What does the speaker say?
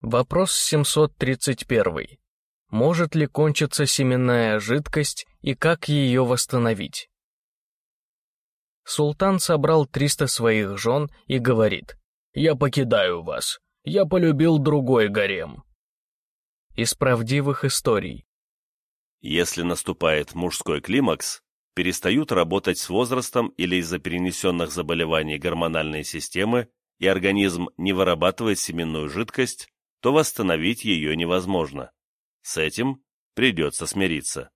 Вопрос 731. Может ли кончиться семенная жидкость и как ее восстановить? Султан собрал 300 своих жен и говорит, «Я покидаю вас. Я полюбил другой гарем». Из правдивых историй. Если наступает мужской климакс, перестают работать с возрастом или из-за перенесенных заболеваний гормональной системы, и организм не вырабатывает семенную жидкость, то восстановить ее невозможно. С этим придется смириться.